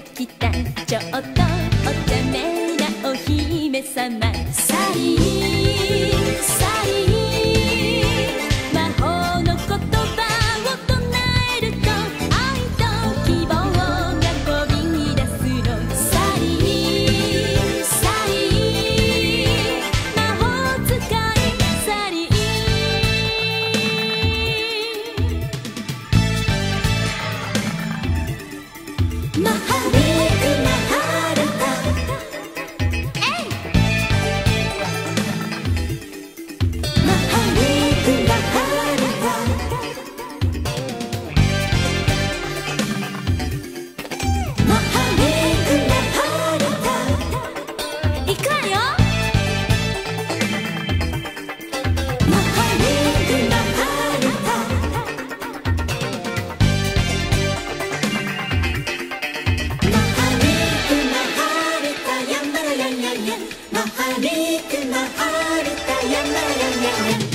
きた。ちょっとおちゃめなお姫様。まッグマハルタヤマヤヤヤ